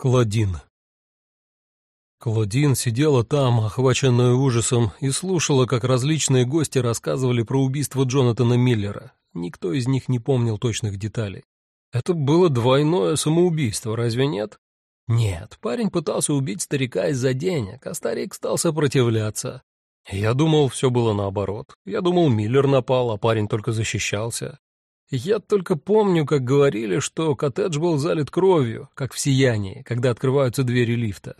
Клодин. Клодин сидела там, охваченная ужасом, и слушала, как различные гости рассказывали про убийство Джонатана Миллера. Никто из них не помнил точных деталей. Это было двойное самоубийство, разве нет? Нет, парень пытался убить старика из-за денег, а старик стал сопротивляться. Я думал, все было наоборот. Я думал, Миллер напал, а парень только защищался. Я только помню, как говорили, что коттедж был залит кровью, как в сиянии, когда открываются двери лифта.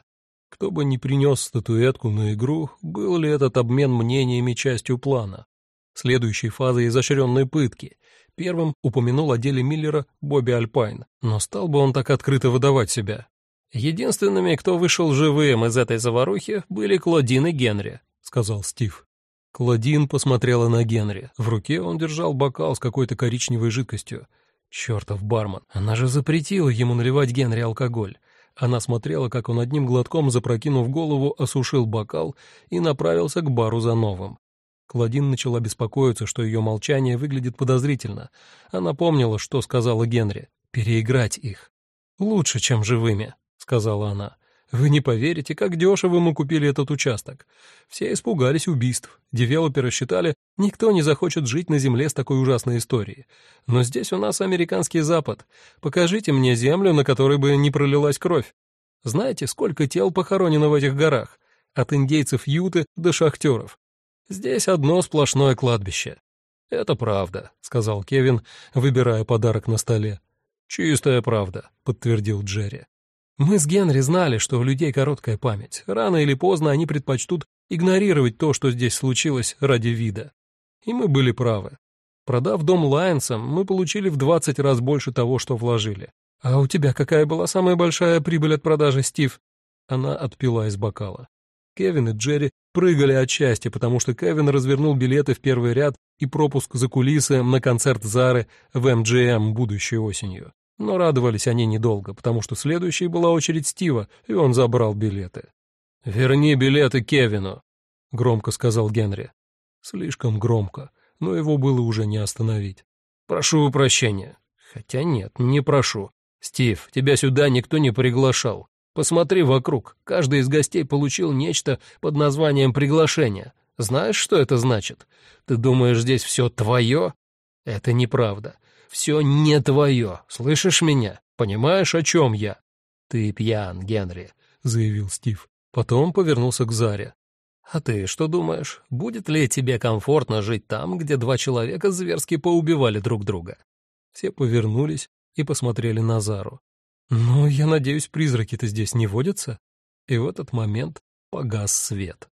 Кто бы ни принес статуэтку на игру, был ли этот обмен мнениями частью плана? Следующей фазой изощренной пытки. Первым упомянул о деле Миллера Бобби Альпайн, но стал бы он так открыто выдавать себя. Единственными, кто вышел живым из этой заварухи, были Клодин и Генри, сказал Стив. Клодин посмотрела на Генри. В руке он держал бокал с какой-то коричневой жидкостью. Чертов бармен. Она же запретила ему наливать Генри алкоголь. Она смотрела, как он одним глотком, запрокинув голову, осушил бокал и направился к бару за новым. Клодин начала беспокоиться, что ее молчание выглядит подозрительно. Она помнила, что сказала Генри. «Переиграть их». «Лучше, чем живыми», — сказала она. Вы не поверите, как дешево мы купили этот участок. Все испугались убийств. Девелоперы считали, никто не захочет жить на земле с такой ужасной историей. Но здесь у нас американский Запад. Покажите мне землю, на которой бы не пролилась кровь. Знаете, сколько тел похоронено в этих горах? От индейцев Юты до шахтеров. Здесь одно сплошное кладбище. «Это правда», — сказал Кевин, выбирая подарок на столе. «Чистая правда», — подтвердил Джерри. Мы с Генри знали, что у людей короткая память. Рано или поздно они предпочтут игнорировать то, что здесь случилось ради вида. И мы были правы. Продав дом Лайонсам, мы получили в 20 раз больше того, что вложили. А у тебя какая была самая большая прибыль от продажи, Стив? Она отпила из бокала. Кевин и Джерри прыгали от счастья, потому что Кевин развернул билеты в первый ряд и пропуск за кулисы на концерт Зары в МГМ будущей осенью. Но радовались они недолго, потому что следующей была очередь Стива, и он забрал билеты. «Верни билеты Кевину», — громко сказал Генри. Слишком громко, но его было уже не остановить. «Прошу прощения». «Хотя нет, не прошу. Стив, тебя сюда никто не приглашал. Посмотри вокруг. Каждый из гостей получил нечто под названием приглашение. Знаешь, что это значит? Ты думаешь, здесь все твое? Это неправда все не твое, слышишь меня? Понимаешь, о чем я?» «Ты пьян, Генри», — заявил Стив. Потом повернулся к Заре. «А ты что думаешь, будет ли тебе комфортно жить там, где два человека зверски поубивали друг друга?» Все повернулись и посмотрели на Зару. «Ну, я надеюсь, призраки-то здесь не водятся?» И в этот момент погас свет.